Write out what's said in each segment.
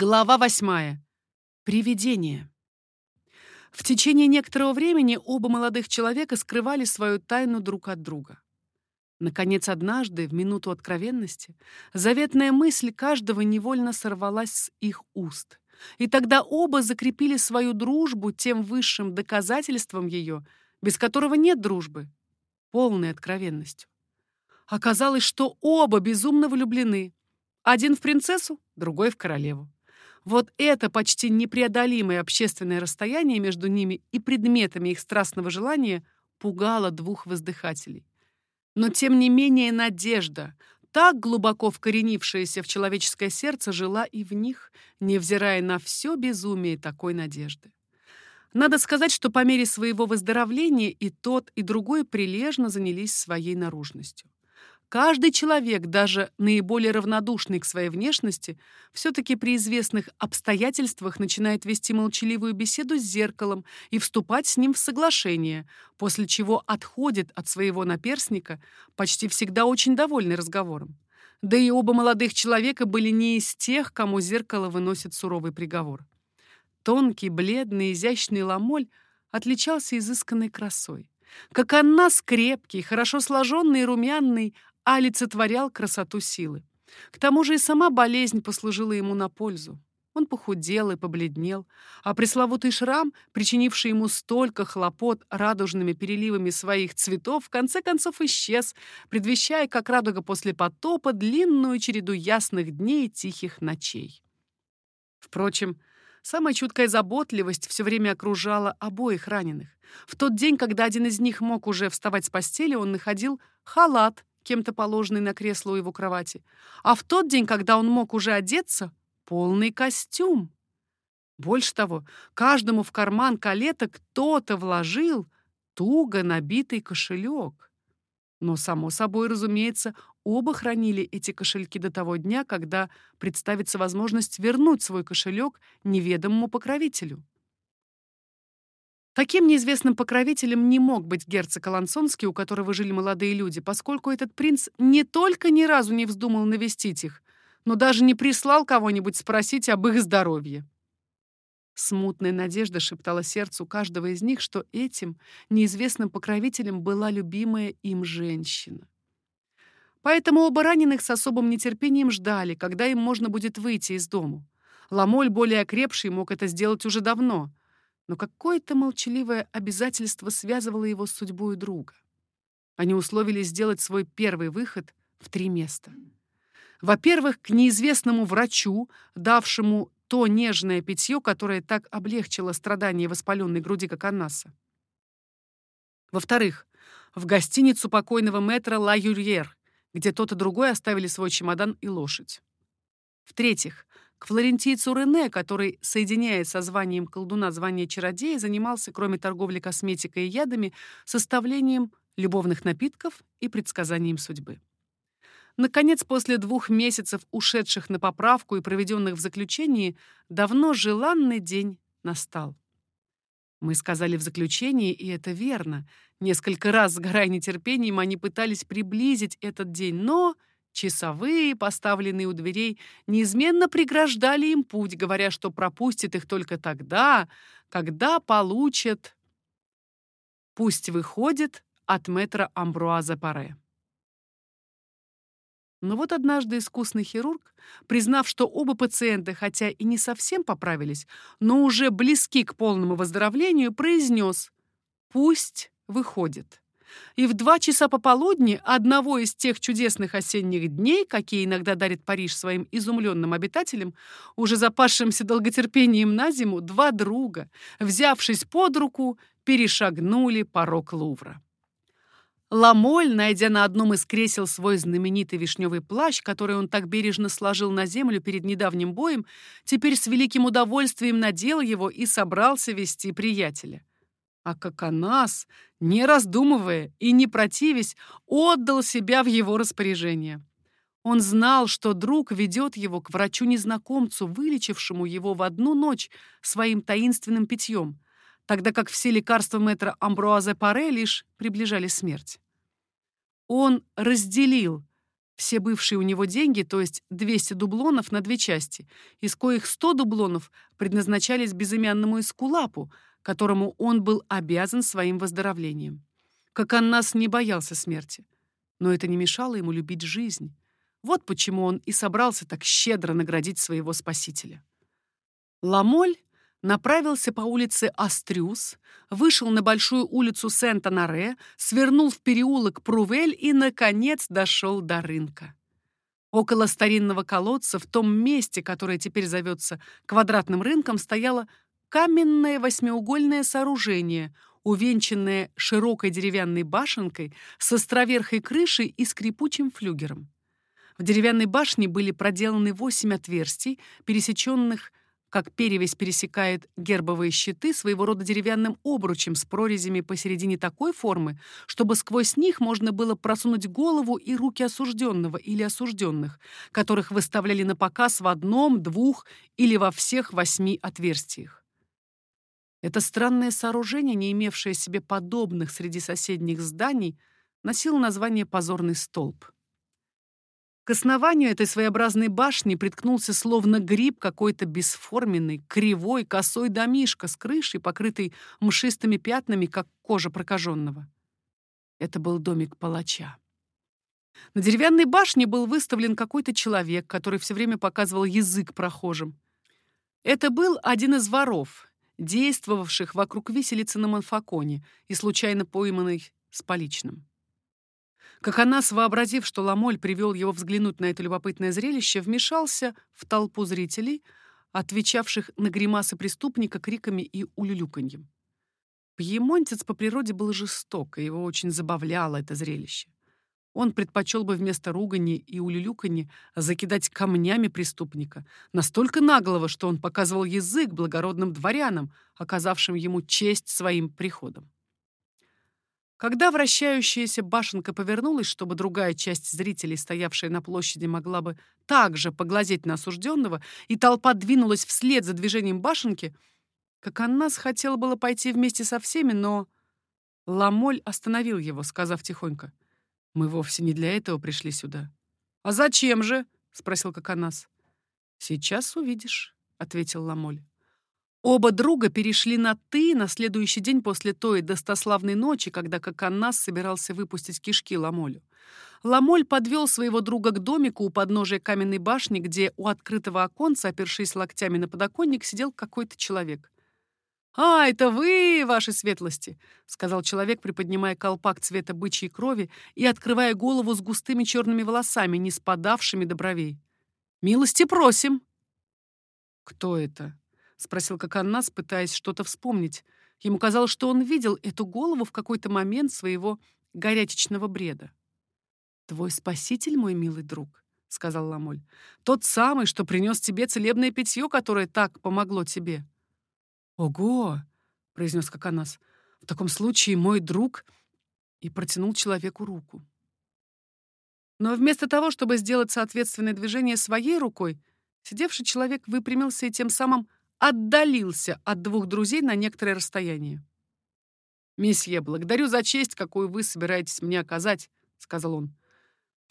Глава восьмая. Привидение. В течение некоторого времени оба молодых человека скрывали свою тайну друг от друга. Наконец, однажды, в минуту откровенности, заветная мысль каждого невольно сорвалась с их уст. И тогда оба закрепили свою дружбу тем высшим доказательством ее, без которого нет дружбы, полной откровенностью. Оказалось, что оба безумно влюблены. Один в принцессу, другой в королеву. Вот это почти непреодолимое общественное расстояние между ними и предметами их страстного желания пугало двух воздыхателей. Но тем не менее надежда, так глубоко вкоренившаяся в человеческое сердце, жила и в них, невзирая на все безумие такой надежды. Надо сказать, что по мере своего выздоровления и тот, и другой прилежно занялись своей наружностью. Каждый человек, даже наиболее равнодушный к своей внешности, все-таки при известных обстоятельствах начинает вести молчаливую беседу с зеркалом и вступать с ним в соглашение, после чего отходит от своего наперсника, почти всегда очень довольный разговором. Да и оба молодых человека были не из тех, кому зеркало выносит суровый приговор. Тонкий, бледный, изящный ламоль отличался изысканной красой. Как она, скрепкий, хорошо сложенный и румяный, олицетворял красоту силы. К тому же и сама болезнь послужила ему на пользу. Он похудел и побледнел, а пресловутый шрам, причинивший ему столько хлопот радужными переливами своих цветов, в конце концов исчез, предвещая, как радуга после потопа, длинную череду ясных дней и тихих ночей. Впрочем, самая чуткая заботливость все время окружала обоих раненых. В тот день, когда один из них мог уже вставать с постели, он находил халат, кем-то положенный на кресло у его кровати, а в тот день, когда он мог уже одеться, полный костюм. Больше того, каждому в карман калета кто-то вложил туго набитый кошелек. Но, само собой, разумеется, оба хранили эти кошельки до того дня, когда представится возможность вернуть свой кошелек неведомому покровителю. Таким неизвестным покровителем не мог быть герцог Алансонский, у которого жили молодые люди, поскольку этот принц не только ни разу не вздумал навестить их, но даже не прислал кого-нибудь спросить об их здоровье. Смутная надежда шептала сердцу каждого из них, что этим неизвестным покровителем была любимая им женщина. Поэтому оба раненых с особым нетерпением ждали, когда им можно будет выйти из дому. Ламоль, более окрепший, мог это сделать уже давно, но какое-то молчаливое обязательство связывало его с судьбой друга. Они условились сделать свой первый выход в три места. Во-первых, к неизвестному врачу, давшему то нежное питье, которое так облегчило страдания воспаленной груди, как Аннаса. Во-вторых, в гостиницу покойного мэтра Ла Юрьер, где тот и другой оставили свой чемодан и лошадь. В-третьих, к флорентийцу Рене, который, соединяя со званием колдуна звание чародея, занимался, кроме торговли косметикой и ядами, составлением любовных напитков и предсказанием судьбы. Наконец, после двух месяцев, ушедших на поправку и проведенных в заключении, давно желанный день настал. Мы сказали в заключении, и это верно. Несколько раз, сгорая нетерпением, они пытались приблизить этот день, но Часовые, поставленные у дверей, неизменно преграждали им путь, говоря, что пропустят их только тогда, когда получат... Пусть выходит от метра Амбруаза Паре. Но вот однажды искусный хирург, признав, что оба пациента, хотя и не совсем поправились, но уже близки к полному выздоровлению, произнес «Пусть выходит» и в два часа пополудни одного из тех чудесных осенних дней, какие иногда дарит Париж своим изумленным обитателям, уже запасшимся долготерпением на зиму, два друга, взявшись под руку, перешагнули порог Лувра. Ламоль, найдя на одном из кресел свой знаменитый вишневый плащ, который он так бережно сложил на землю перед недавним боем, теперь с великим удовольствием надел его и собрался вести приятеля а Коконас, не раздумывая и не противясь, отдал себя в его распоряжение. Он знал, что друг ведет его к врачу-незнакомцу, вылечившему его в одну ночь своим таинственным питьем, тогда как все лекарства мэтра Амбруазе Паре лишь приближали смерть. Он разделил все бывшие у него деньги, то есть 200 дублонов на две части, из коих 100 дублонов предназначались безымянному Искулапу, которому он был обязан своим выздоровлением. Как Аннас не боялся смерти, но это не мешало ему любить жизнь. Вот почему он и собрался так щедро наградить своего спасителя. Ламоль направился по улице Астрюс, вышел на большую улицу Сент-Анаре, свернул в переулок Прувель и, наконец, дошел до рынка. Около старинного колодца, в том месте, которое теперь зовется квадратным рынком, стояло каменное восьмиугольное сооружение, увенчанное широкой деревянной башенкой с островерхой крышей и скрипучим флюгером. В деревянной башне были проделаны восемь отверстий, пересеченных как перевесь пересекает гербовые щиты своего рода деревянным обручем с прорезями посередине такой формы, чтобы сквозь них можно было просунуть голову и руки осужденного или осужденных, которых выставляли на показ в одном, двух или во всех восьми отверстиях. Это странное сооружение, не имевшее себе подобных среди соседних зданий, носило название «позорный столб». К основанию этой своеобразной башни приткнулся словно гриб какой-то бесформенный, кривой, косой домишка с крышей, покрытой мшистыми пятнами, как кожа прокаженного. Это был домик палача. На деревянной башне был выставлен какой-то человек, который все время показывал язык прохожим. Это был один из воров, действовавших вокруг виселицы на Манфаконе и случайно пойманный с поличным. Как она, вообразив, что Ламоль привел его взглянуть на это любопытное зрелище, вмешался в толпу зрителей, отвечавших на гримасы преступника криками и улюлюканьем. Пьемонтец по природе был жесток, и его очень забавляло это зрелище. Он предпочел бы вместо ругани и улюлюканья закидать камнями преступника, настолько наглого, что он показывал язык благородным дворянам, оказавшим ему честь своим приходом. Когда вращающаяся башенка повернулась, чтобы другая часть зрителей, стоявшая на площади, могла бы также поглазеть на осужденного, и толпа двинулась вслед за движением башенки, как Аннас хотела было пойти вместе со всеми, но Ламоль остановил его, сказав тихонько, «Мы вовсе не для этого пришли сюда». «А зачем же?» — спросил Коконас. «Сейчас увидишь», — ответил Ламоль. Оба друга перешли на «ты» на следующий день после той достославной ночи, когда Коканнас собирался выпустить кишки Ламолю. Ламоль подвел своего друга к домику у подножия каменной башни, где у открытого оконца, опершись локтями на подоконник, сидел какой-то человек. «А, это вы, ваши светлости!» — сказал человек, приподнимая колпак цвета бычьей крови и открывая голову с густыми черными волосами, не спадавшими до бровей. «Милости просим!» «Кто это?» — спросил Коканнас, пытаясь что-то вспомнить. Ему казалось, что он видел эту голову в какой-то момент своего горячечного бреда. «Твой спаситель, мой милый друг», — сказал Ламоль. «Тот самый, что принес тебе целебное питье, которое так помогло тебе». «Ого!» — произнес Коканас. «В таком случае мой друг...» И протянул человеку руку. Но вместо того, чтобы сделать соответственное движение своей рукой, сидевший человек выпрямился и тем самым отдалился от двух друзей на некоторое расстояние. «Месье, благодарю за честь, какую вы собираетесь мне оказать», — сказал он.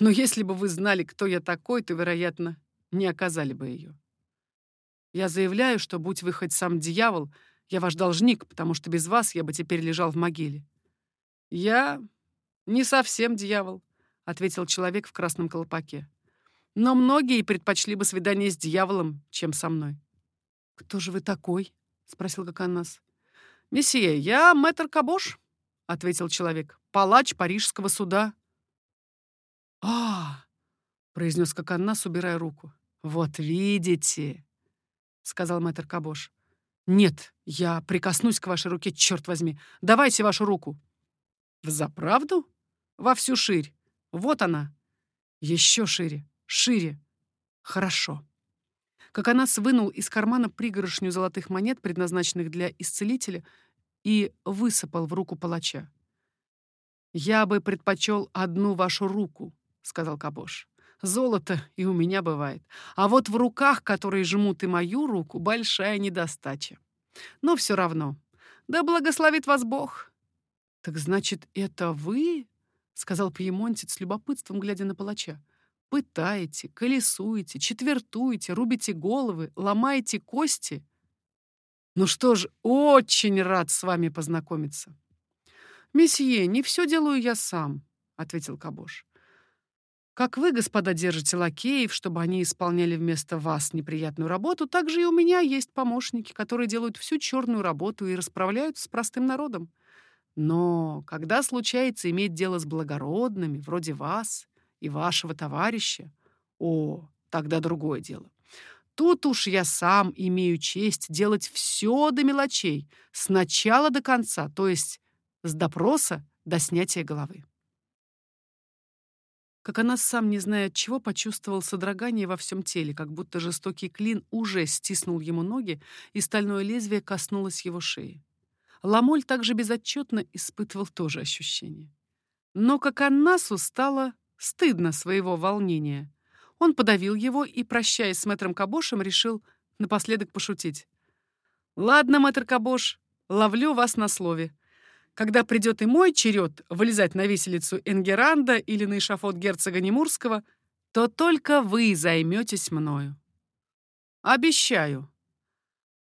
«Но если бы вы знали, кто я такой, то, вероятно, не оказали бы ее. Я заявляю, что, будь вы хоть сам дьявол, я ваш должник, потому что без вас я бы теперь лежал в могиле». «Я не совсем дьявол», — ответил человек в красном колпаке. «Но многие предпочли бы свидание с дьяволом, чем со мной». «Кто же вы такой?» — спросил Коканас. «Месье, я мэтр Кабош», — ответил человек. «Палач парижского суда». «А!» — произнес Коканас, убирая руку. «Вот видите!» — сказал мэтр Кабош. «Нет, я прикоснусь к вашей руке, черт возьми. Давайте вашу руку». «Взаправду?» «Во всю ширь. Вот она. Еще шире. Шире. Хорошо» как она вынул из кармана пригоршню золотых монет, предназначенных для исцелителя, и высыпал в руку палача. «Я бы предпочел одну вашу руку», — сказал Кабош. «Золото и у меня бывает. А вот в руках, которые жмут и мою руку, большая недостача. Но все равно. Да благословит вас Бог». «Так значит, это вы?» — сказал пьемонтец с любопытством, глядя на палача. пытаете, колесуете, четвертуете, рубите головы, ломаете кости. Ну что ж, очень рад с вами познакомиться. «Месье, не все делаю я сам», — ответил Кабош. «Как вы, господа, держите лакеев, чтобы они исполняли вместо вас неприятную работу, так же и у меня есть помощники, которые делают всю черную работу и расправляются с простым народом. Но когда случается иметь дело с благородными, вроде вас и вашего товарища, о, тогда другое дело. Тут уж я сам имею честь делать все до мелочей, с начала до конца, то есть с допроса до снятия головы. Как она сам, не зная от чего, почувствовал содрогание во всем теле, как будто жестокий клин уже стиснул ему ноги, и стальное лезвие коснулось его шеи. Ламоль также безотчетно испытывал то же ощущение. Но как Аннасу стало стыдно своего волнения. Он подавил его и, прощаясь с мэтром Кабошем, решил напоследок пошутить. «Ладно, мэтр Кабош, ловлю вас на слове. Когда придет и мой черед вылезать на виселицу Энгеранда или на эшафот герцога Немурского, то только вы займетесь мною. Обещаю.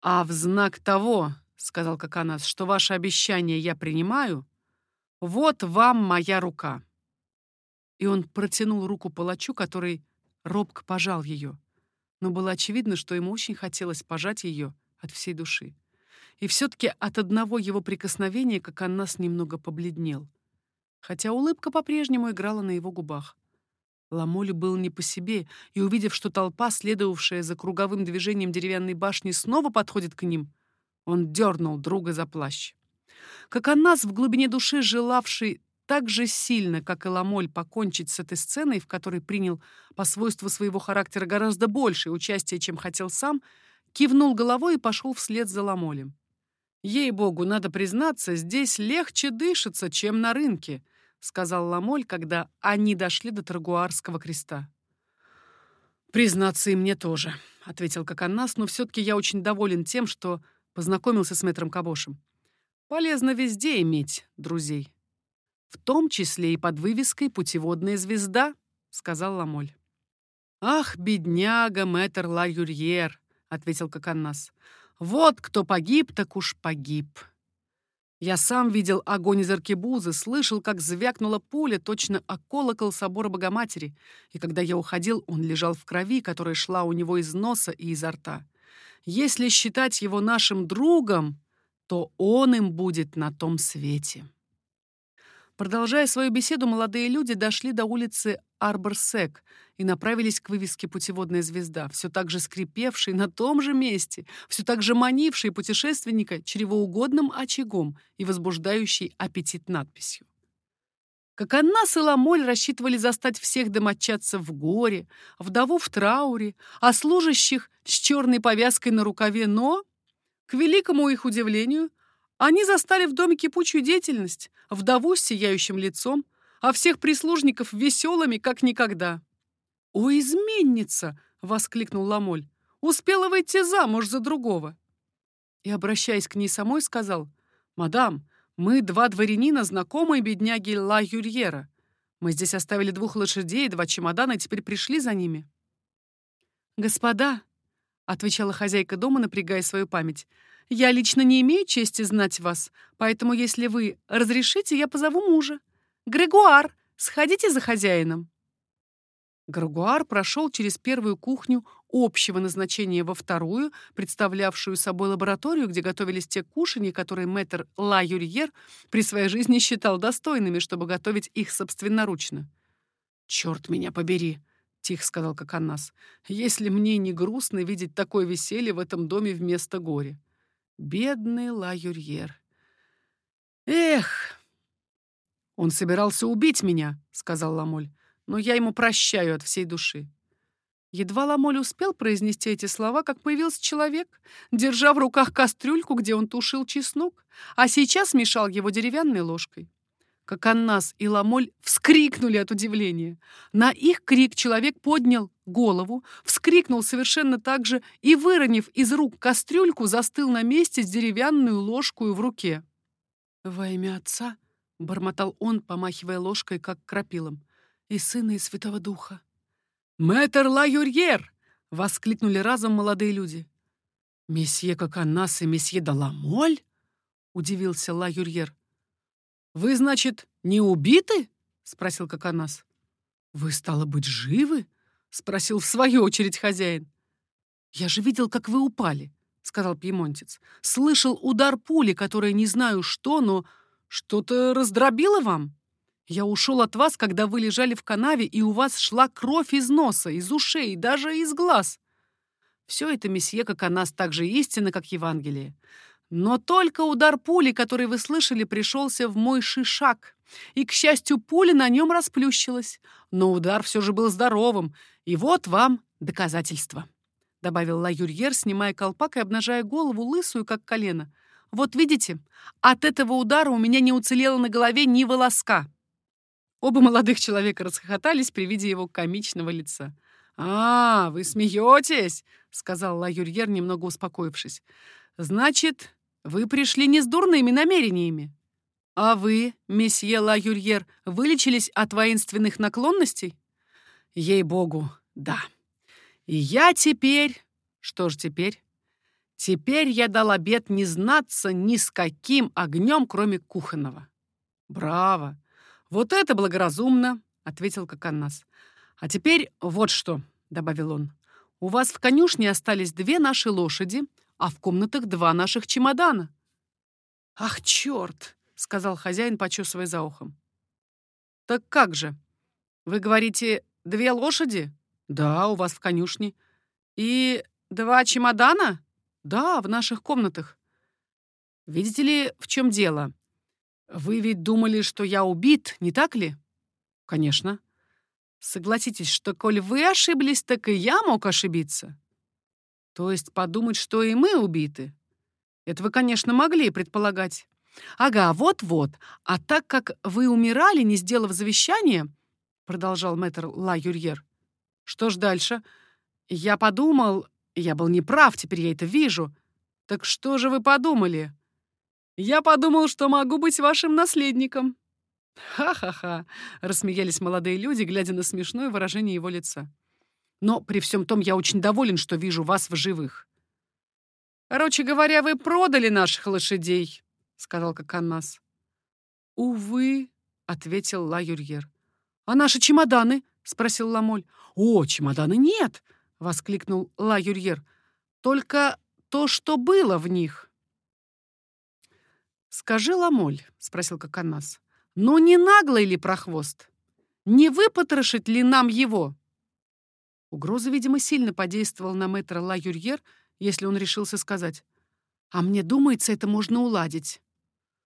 А в знак того, — сказал Каканас, — что ваше обещание я принимаю, вот вам моя рука. И он протянул руку палачу, который робко пожал ее. Но было очевидно, что ему очень хотелось пожать ее от всей души. И все-таки от одного его прикосновения как Аннас немного побледнел. Хотя улыбка по-прежнему играла на его губах. Ламоле был не по себе, и, увидев, что толпа, следовавшая за круговым движением деревянной башни, снова подходит к ним, он дернул друга за плащ. Как Аннас, в глубине души желавший так же сильно, как и Ламоль, покончить с этой сценой, в которой принял по свойству своего характера гораздо большее участие, чем хотел сам, кивнул головой и пошел вслед за Ламолем. «Ей-богу, надо признаться, здесь легче дышится, чем на рынке», сказал Ламоль, когда они дошли до Трагуарского креста. «Признаться, и мне тоже», — ответил Коканнас, «но все-таки я очень доволен тем, что познакомился с мэтром Кабошем. Полезно везде иметь друзей. В том числе и под вывеской «Путеводная звезда», — сказал Ламоль. «Ах, бедняга мэтр Ла Юрьер», — ответил Коканнас. Вот кто погиб, так уж погиб. Я сам видел огонь из аркебузы, слышал, как звякнула пуля точно о колокол собора Богоматери, и когда я уходил, он лежал в крови, которая шла у него из носа и изо рта. Если считать его нашим другом, то он им будет на том свете. Продолжая свою беседу, молодые люди дошли до улицы Арборсек и направились к вывеске «Путеводная звезда», все так же скрипевшей на том же месте, все так же манившей путешественника чревоугодным очагом и возбуждающей аппетит надписью. Как Аннас и Ламоль рассчитывали застать всех домочадцев в горе, вдову в трауре, а служащих с черной повязкой на рукаве, но, к великому их удивлению, они застали в доме кипучую деятельность, вдову с сияющим лицом, а всех прислужников веселыми, как никогда. «О, изменница!» — воскликнул Ламоль. «Успела выйти замуж за другого!» И, обращаясь к ней самой, сказал, «Мадам, мы два дворянина, знакомые бедняги Ла Юрьера. Мы здесь оставили двух лошадей, два чемодана, и теперь пришли за ними». «Господа», — отвечала хозяйка дома, напрягая свою память, я лично не имею чести знать вас, поэтому если вы разрешите, я позову мужа. Грегуар, сходите за хозяином». Грегуар прошел через первую кухню общего назначения во вторую, представлявшую собой лабораторию, где готовились те кушанья, которые мэтр Ла Юрьер при своей жизни считал достойными, чтобы готовить их собственноручно. «Черт меня побери!» — тихо сказал Коканас. «Если мне не грустно видеть такое веселье в этом доме вместо горя. Бедный Ла Юрьер. Эх! Он собирался убить меня, сказал Ламоль, но я ему прощаю от всей души. Едва Ламоль успел произнести эти слова, как появился человек, держа в руках кастрюльку, где он тушил чеснок, а сейчас мешал его деревянной ложкой как Аннас и Ламоль вскрикнули от удивления. На их крик человек поднял голову, вскрикнул совершенно так же и, выронив из рук кастрюльку, застыл на месте с деревянную ложку в руке. «Во имя Отца», — бормотал он, помахивая ложкой, как крапилом, — «и Сына, и Святого Духа». «Мэтр Ла Юрьер!» — воскликнули разом молодые люди. «Месье Коканас и месье Даламоль?» — удивился Ла Юрьер. «Вы, значит, не убиты?» — спросил Коканас. «Вы, стало быть, живы?» — спросил в свою очередь хозяин. «Я же видел, как вы упали», — сказал пьемонтец. «Слышал удар пули, которая не знаю что, но что-то раздробило вам. Я ушел от вас, когда вы лежали в канаве, и у вас шла кровь из носа, из ушей, даже из глаз. Все это, месье, как о нас, так же истинно, как Евангелие. Но только удар пули, который вы слышали, пришелся в мой шишак. И, к счастью, пуля на нем расплющилась. Но удар все же был здоровым. И вот вам доказательство. Добавил Ла Юрьер, снимая колпак и обнажая голову, лысую, как колено. Вот видите, от этого удара у меня не уцелело на голове ни волоска. Оба молодых человека расхохотались при виде его комичного лица. «А, вы смеетесь?» — сказал Ла Юрьер, немного успокоившись. «Значит, вы пришли не с дурными намерениями. А вы, месье Ла Юрьер, вылечились от воинственных наклонностей?» «Ей-богу, да. И я теперь...» «Что ж теперь?» «Теперь я дал обет не знаться ни с каким огнем, кроме кухонного». «Браво! Вот это благоразумно!» — ответил Коканнас. «А теперь вот что», — добавил он. «У вас в конюшне остались две наши лошади, а в комнатах два наших чемодана». «Ах, черт!» — сказал хозяин, почесывая за ухом. «Так как же? Вы говорите, две лошади?» «Да, у вас в конюшне». «И два чемодана?» «Да, в наших комнатах». «Видите ли, в чем дело? Вы ведь думали, что я убит, не так ли?» «Конечно». Согласитесь, что коль вы ошиблись, так и я мог ошибиться. То есть подумать, что и мы убиты. Это вы, конечно, могли предполагать. Ага, вот-вот. А так как вы умирали, не сделав завещание, продолжал мэтр Ла Юрьер. Что ж дальше? Я подумал, я был неправ, теперь я это вижу. Так что же вы подумали? Я подумал, что могу быть вашим наследником. «Ха-ха-ха!» — рассмеялись молодые люди, глядя на смешное выражение его лица. «Но при всем том я очень доволен, что вижу вас в живых». «Короче говоря, вы продали наших лошадей», — сказал Коканнас. «Увы», — ответил Ла Юрьер. «А наши чемоданы?» — спросил Ламоль. «О, чемоданы нет!» — воскликнул Ла Юрьер. «Только то, что было в них». «Скажи, Ламоль», — спросил Коканнас, но не наглый ли прохвост? Не выпотрошить ли нам его? Угроза, видимо, сильно подействовала на мэтра Ла Юрьер, если он решился сказать. «А мне думается, это можно уладить».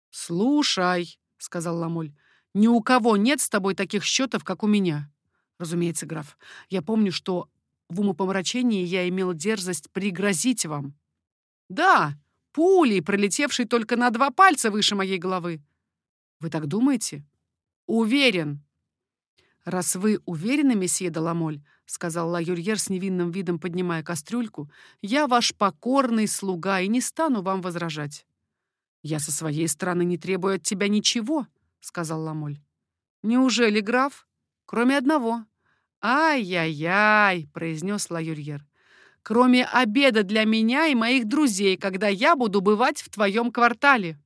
«Слушай», — сказал Ламоль, — «ни у кого нет с тобой таких счетов, как у меня». «Разумеется, граф. Я помню, что в умопомрачении я имел дерзость пригрозить вам». «Да, пулей, пролетевшей только на два пальца выше моей головы. Вы так думаете? Уверен. Раз вы уверены, месье Даламоль, сказал Ла Юрьер с невинным видом, поднимая кастрюльку, я ваш покорный слуга и не стану вам возражать. Я со своей стороны не требую от тебя ничего, сказал Ламоль. Неужели, граф? Кроме одного. «Ай-яй-яй», — произнес Ла Юрьер. «Кроме обеда для меня и моих друзей, когда я буду бывать в твоем квартале».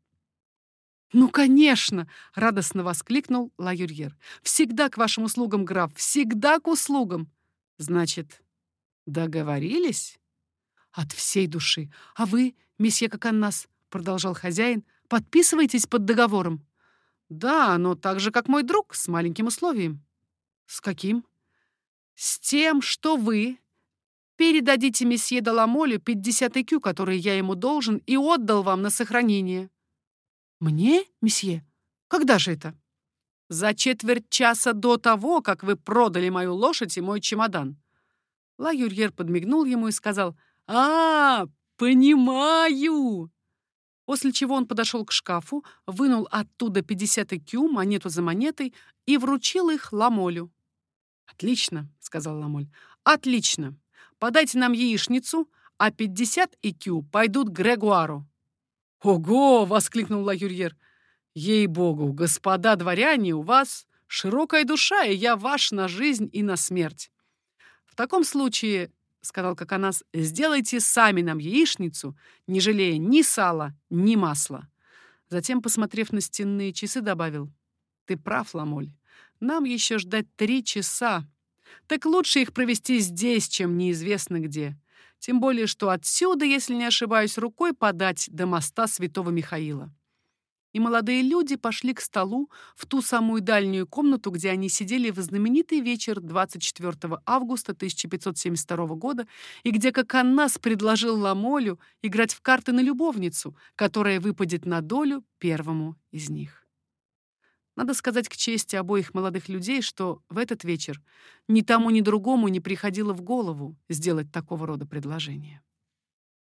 «Ну, конечно!» — радостно воскликнул Ла Юрьер. «Всегда к вашим услугам, граф, всегда к услугам!» «Значит, договорились?» «От всей души. А вы, месье Коканнас, — продолжал хозяин, — подписываетесь под договором?» «Да, но так же, как мой друг, с маленьким условием». «С каким?» «С тем, что вы передадите месье Даламолю 50 икю, которые я ему должен и отдал вам на сохранение». «Мне, месье? Когда же это?» «За четверть часа до того, как вы продали мою лошадь и мой чемодан». Ла Юрьер подмигнул ему и сказал «А, понимаю!» После чего он подошел к шкафу, вынул оттуда 50 икю, монету за монетой, и вручил их Ламолю. «Отлично», — сказал Ламоль, — «отлично. Подайте нам яичницу, а 50 икю пойдут Грегуару». «Ого!» — воскликнул Ла Юрьер. «Ей-богу, господа дворяне, у вас широкая душа, и я ваш на жизнь и на смерть. В таком случае, — сказал Коконас, — сделайте сами нам яичницу, не жалея ни сала, ни масла. Затем, посмотрев на стенные часы, добавил, ты прав, Ламоль, нам еще ждать три часа. Так лучше их провести здесь, чем неизвестно где. Тем более, что отсюда, если не ошибаюсь, рукой подать до моста Святого Михаила и молодые люди пошли к столу в ту самую дальнюю комнату, где они сидели в знаменитый вечер 24 августа 1572 года и где Коканнас предложил Ламолю играть в карты на любовницу, которая выпадет на долю первому из них. Надо сказать к чести обоих молодых людей, что в этот вечер ни тому, ни другому не приходило в голову сделать такого рода предложение.